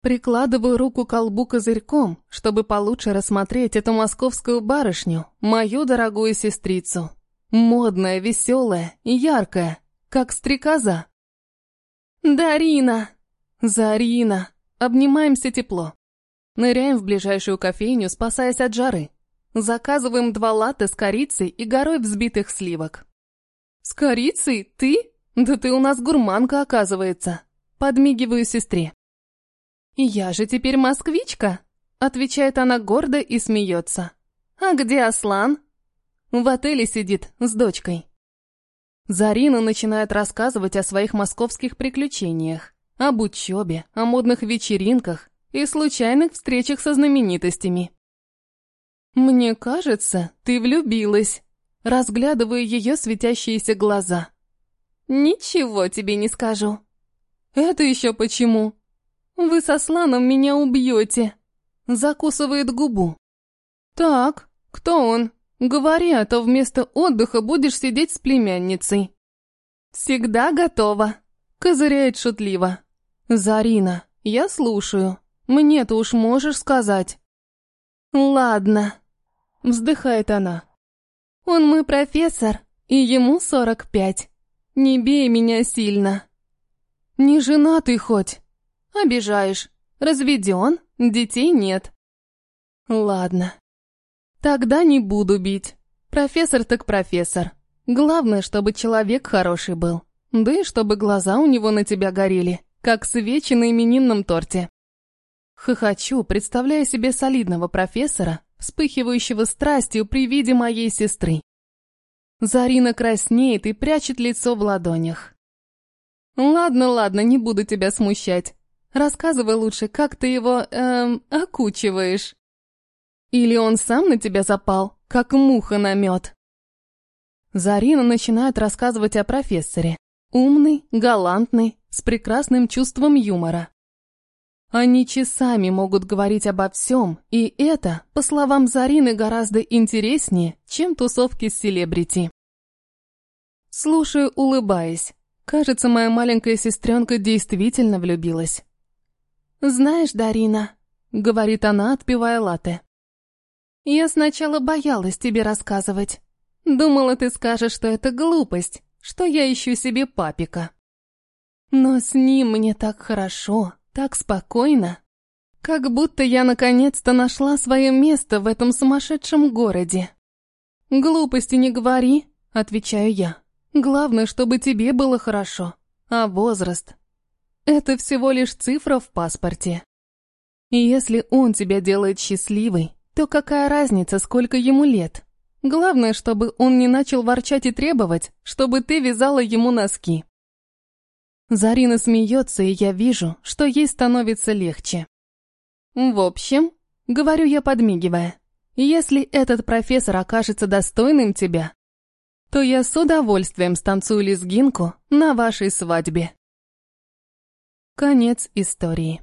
Прикладываю руку к колбу козырьком, чтобы получше рассмотреть эту московскую барышню, мою дорогую сестрицу. Модная, веселая и яркая, как стрекоза. «Дарина!» «Зарина!» Обнимаемся тепло. Ныряем в ближайшую кофейню, спасаясь от жары. Заказываем два латте с корицей и горой взбитых сливок. «С корицей? Ты? Да ты у нас гурманка, оказывается!» Подмигиваю сестре. «Я же теперь москвичка!» Отвечает она гордо и смеется. «А где Аслан?» В отеле сидит с дочкой. Зарина начинает рассказывать о своих московских приключениях, об учебе, о модных вечеринках и случайных встречах со знаменитостями. «Мне кажется, ты влюбилась», разглядывая ее светящиеся глаза. «Ничего тебе не скажу». «Это еще почему?» «Вы со Сланом меня убьете», закусывает губу. «Так, кто он? Говори, а то вместо отдыха будешь сидеть с племянницей». «Всегда готова», козыряет шутливо. «Зарина, я слушаю. Мне-то уж можешь сказать». «Ладно», — вздыхает она. «Он мой профессор, и ему сорок пять. Не бей меня сильно». «Не женатый хоть?» «Обижаешь. Разведен, детей нет». «Ладно. Тогда не буду бить. Профессор так профессор. Главное, чтобы человек хороший был. Да и чтобы глаза у него на тебя горели, как свечи на именинном торте. Хохочу, представляя себе солидного профессора, вспыхивающего страстью при виде моей сестры. Зарина краснеет и прячет лицо в ладонях. «Ладно, ладно, не буду тебя смущать. Рассказывай лучше, как ты его, эм, окучиваешь. Или он сам на тебя запал, как муха на мед?» Зарина начинает рассказывать о профессоре. Умный, галантный, с прекрасным чувством юмора. Они часами могут говорить обо всем, и это, по словам Зарины, гораздо интереснее, чем тусовки с селебрити. Слушаю, улыбаясь. Кажется, моя маленькая сестренка действительно влюбилась. «Знаешь, Дарина», — говорит она, отпивая латте, «я сначала боялась тебе рассказывать. Думала, ты скажешь, что это глупость, что я ищу себе папика. Но с ним мне так хорошо, так спокойно. Как будто я наконец-то нашла свое место в этом сумасшедшем городе. «Глупости не говори», — отвечаю я. «Главное, чтобы тебе было хорошо. А возраст? Это всего лишь цифра в паспорте. И если он тебя делает счастливой, то какая разница, сколько ему лет? Главное, чтобы он не начал ворчать и требовать, чтобы ты вязала ему носки. Зарина смеется, и я вижу, что ей становится легче. В общем, говорю я, подмигивая, если этот профессор окажется достойным тебя, то я с удовольствием станцую лезгинку на вашей свадьбе. Конец истории.